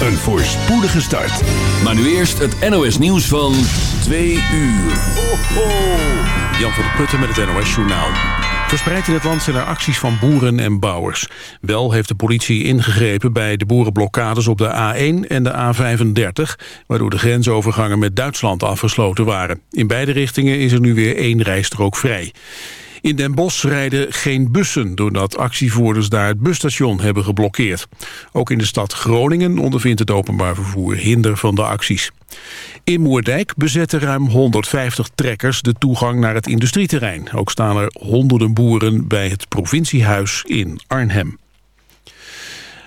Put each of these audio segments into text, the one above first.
een voorspoedige start. Maar nu eerst het NOS nieuws van 2 uur. Ho, ho. Jan van der Putten met het NOS Journaal. Verspreid in het land zijn er acties van boeren en bouwers. Wel heeft de politie ingegrepen bij de boerenblokkades op de A1 en de A35... waardoor de grensovergangen met Duitsland afgesloten waren. In beide richtingen is er nu weer één rijstrook vrij. In Den Bosch rijden geen bussen doordat actievoerders daar het busstation hebben geblokkeerd. Ook in de stad Groningen ondervindt het openbaar vervoer hinder van de acties. In Moerdijk bezetten ruim 150 trekkers de toegang naar het industrieterrein. Ook staan er honderden boeren bij het provinciehuis in Arnhem.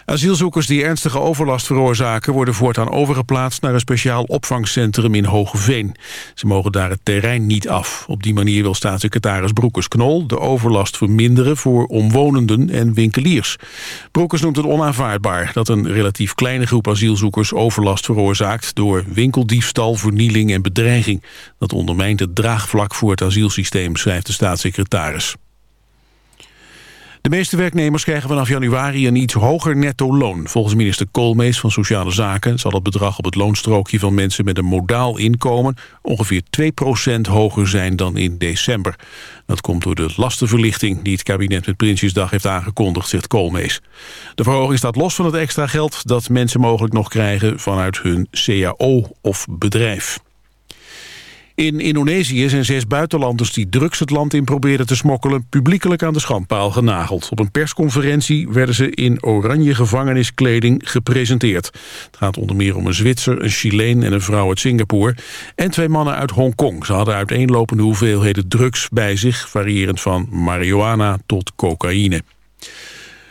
Asielzoekers die ernstige overlast veroorzaken... worden voortaan overgeplaatst naar een speciaal opvangcentrum in Hogeveen. Ze mogen daar het terrein niet af. Op die manier wil staatssecretaris Broekers-Knol... de overlast verminderen voor omwonenden en winkeliers. Broekers noemt het onaanvaardbaar... dat een relatief kleine groep asielzoekers overlast veroorzaakt... door winkeldiefstal, vernieling en bedreiging. Dat ondermijnt het draagvlak voor het asielsysteem, schrijft de staatssecretaris. De meeste werknemers krijgen vanaf januari een iets hoger netto-loon. Volgens minister Koolmees van Sociale Zaken zal het bedrag op het loonstrookje van mensen met een modaal inkomen ongeveer 2% hoger zijn dan in december. Dat komt door de lastenverlichting die het kabinet met Prinsjesdag heeft aangekondigd, zegt Koolmees. De verhoging staat los van het extra geld dat mensen mogelijk nog krijgen vanuit hun CAO of bedrijf. In Indonesië zijn zes buitenlanders die drugs het land in probeerden te smokkelen... publiekelijk aan de schandpaal genageld. Op een persconferentie werden ze in oranje gevangeniskleding gepresenteerd. Het gaat onder meer om een Zwitser, een Chileen en een vrouw uit Singapore... en twee mannen uit Hongkong. Ze hadden uiteenlopende hoeveelheden drugs bij zich... variërend van marihuana tot cocaïne.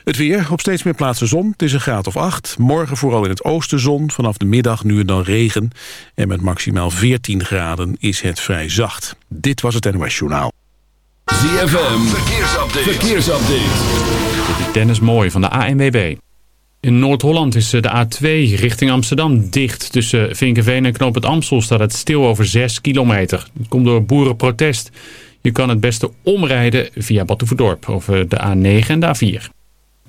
Het weer, op steeds meer plaatsen zon. Het is een graad of 8. Morgen vooral in het oosten zon. Vanaf de middag nu en dan regen. En met maximaal 14 graden is het vrij zacht. Dit was het NOS Journaal. ZFM, verkeersupdate. verkeersupdate. Dit is Dennis Mooij van de ANWB. In Noord-Holland is de A2 richting Amsterdam dicht. Tussen Vinkenveen en Knoop het Amstel staat het stil over 6 kilometer. Het komt door boerenprotest. Je kan het beste omrijden via Batuverdorp over de A9 en de A4.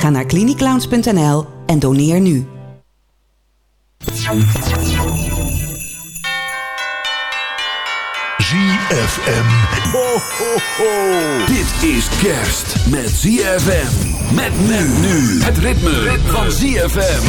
Ga naar cliniclowns.nl en doneer nu. ZFM. Ho, ho, ho. Dit is kerst met ZFM. Met men nu. Het ritme, ritme. van ZFM.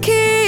tricky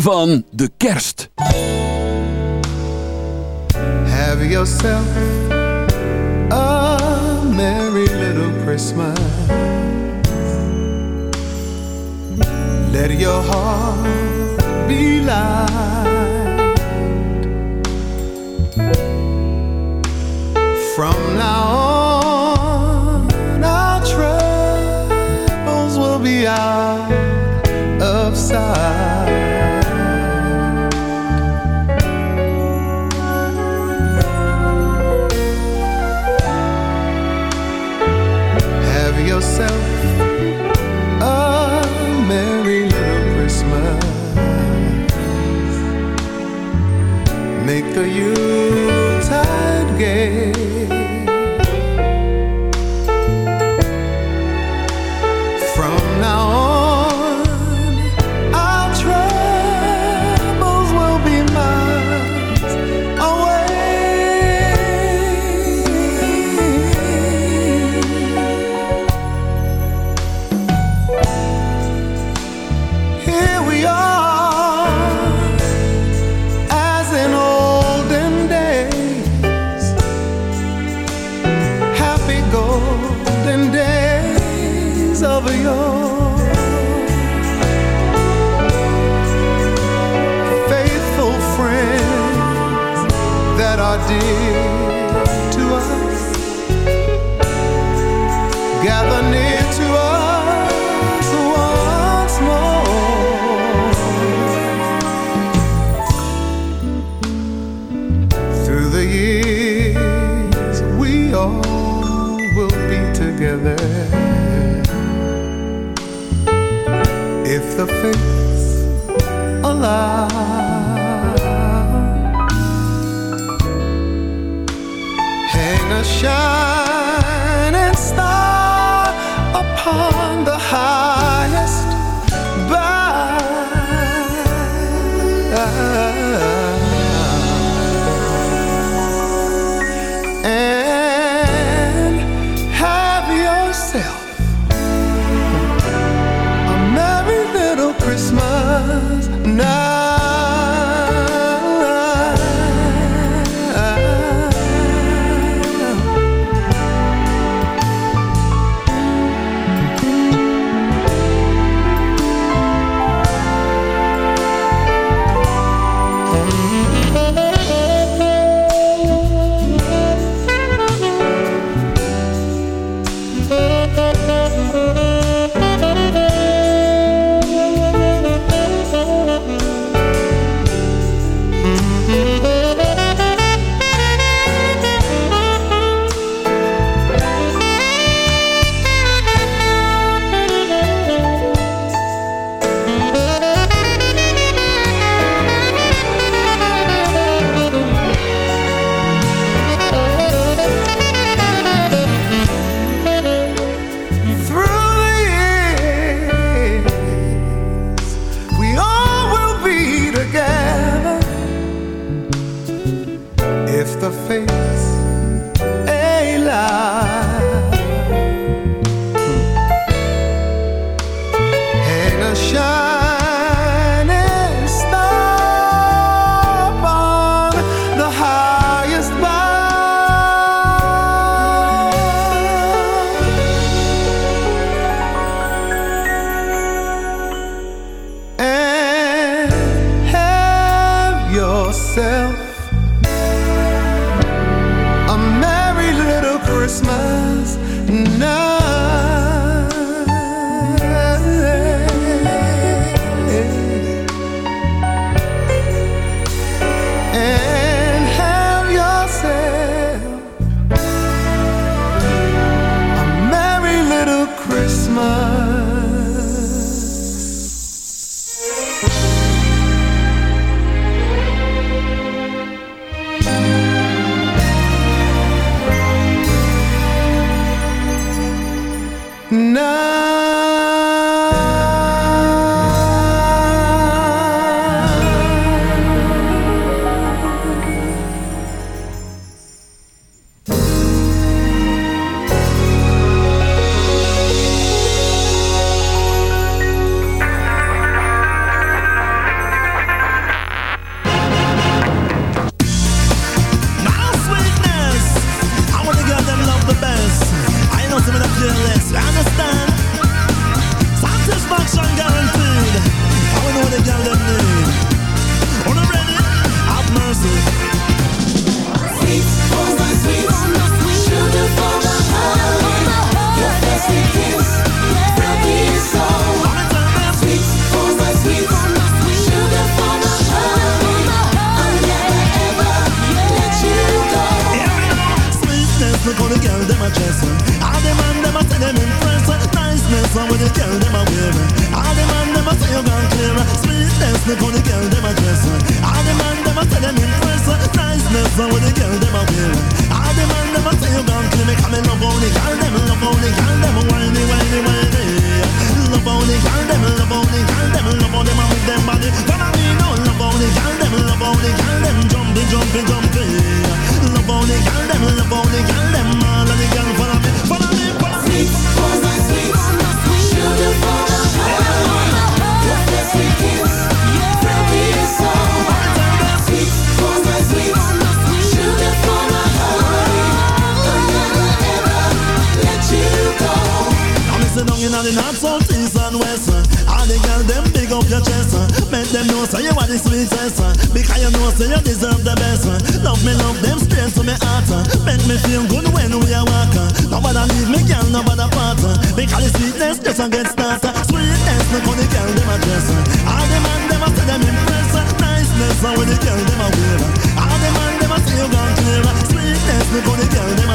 van de you. a get started. Sweetness, look on the girl, them a dress. All the man, them a say them impress. Niceness, when the girl, them a wear. All the man, them a say you gone clear. Sweetness, look on the girl, them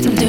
doen, ja,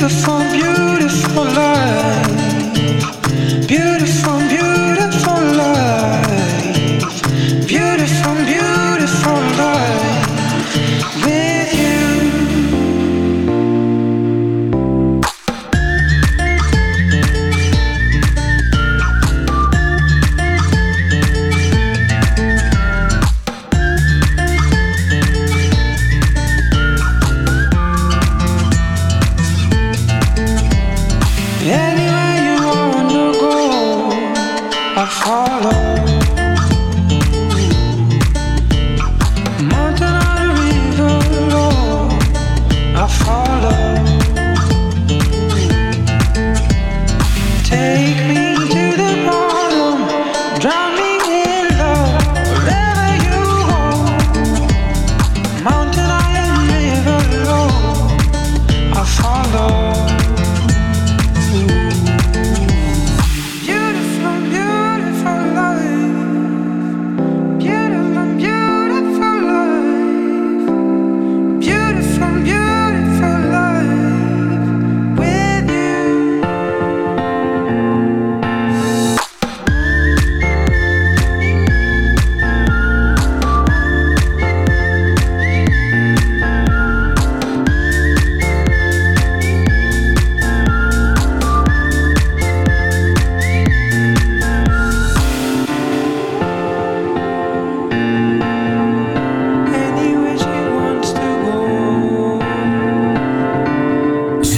before.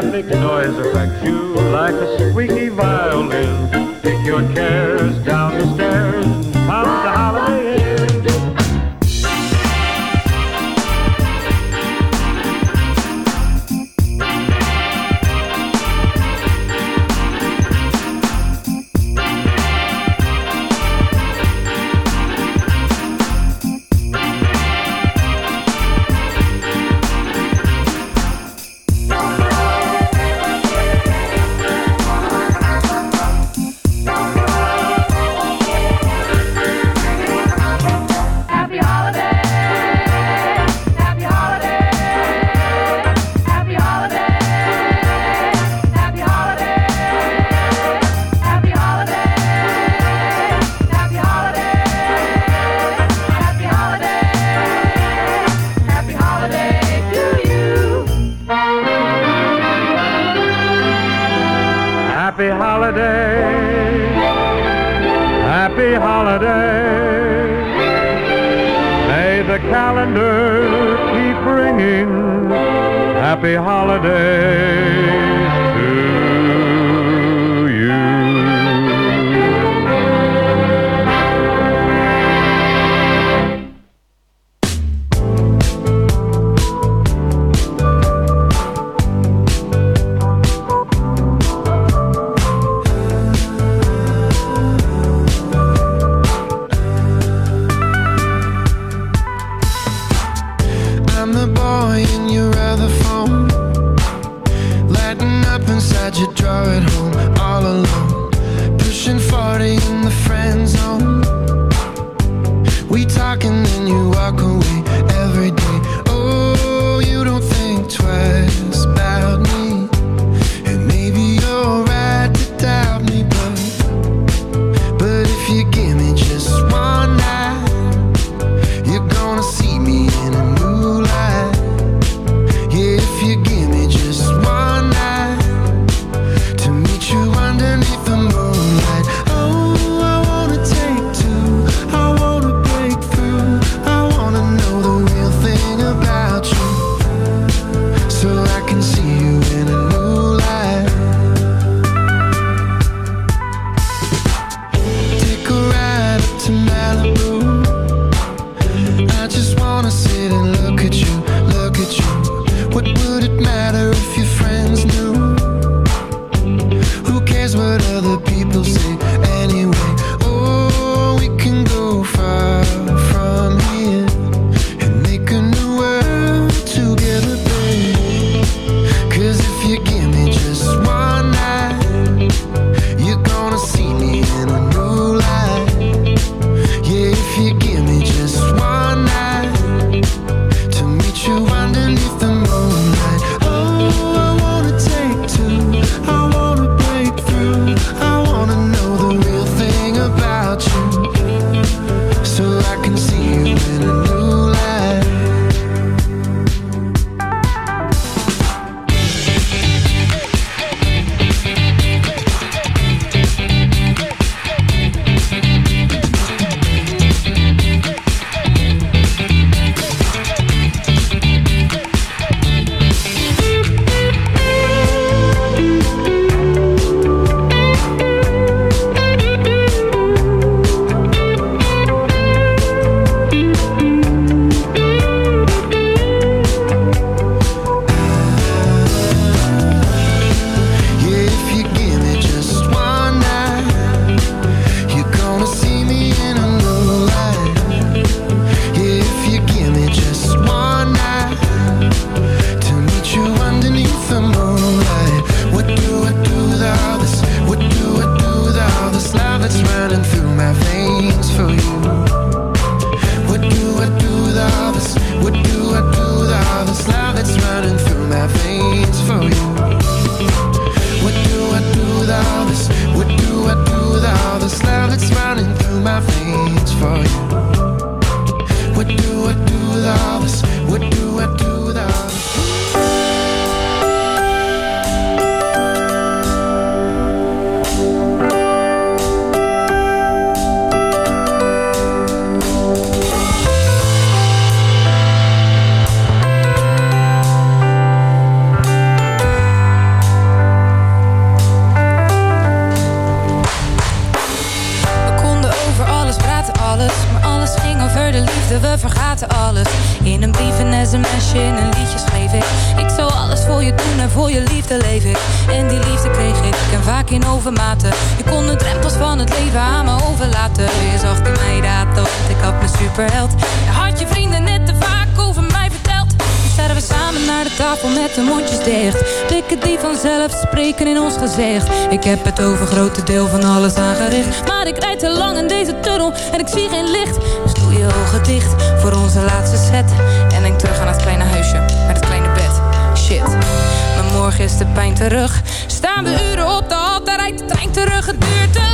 traffic noise affects you like a squeaky violin. Take your cares down the stairs dark ik zie geen licht. Dus doe je ogen dicht voor onze laatste set. En denk terug aan het kleine huisje met het kleine bed. Shit. Maar morgen is de pijn terug. Staan we uren op de hal, daar rijdt de trein terug. Het duurt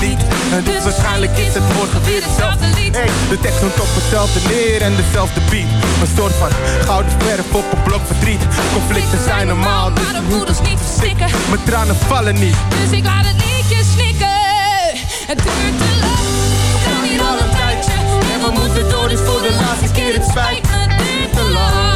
niet. En dus waarschijnlijk is het morgen weer hetzelfde lied. Hey, de tekst komt op hetzelfde neer en dezelfde beat. Een soort van gouden verf op een blok verdriet. Conflicten zijn normaal, dus Maar de moeders niet verstikken. mijn tranen vallen niet. Dus ik laat het liedje snikken. Het duurt te lang. We gaan hier al een tijdje. En we moeten door, dus voor de laatste keer. Het spijt me, duurt te lang.